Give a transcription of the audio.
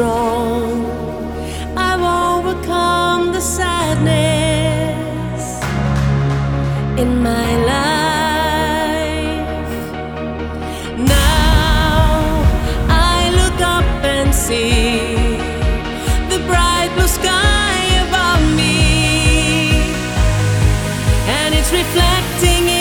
I've overcome the sadness in my life. Now I look up and see the bright blue sky above me, and it's reflecting.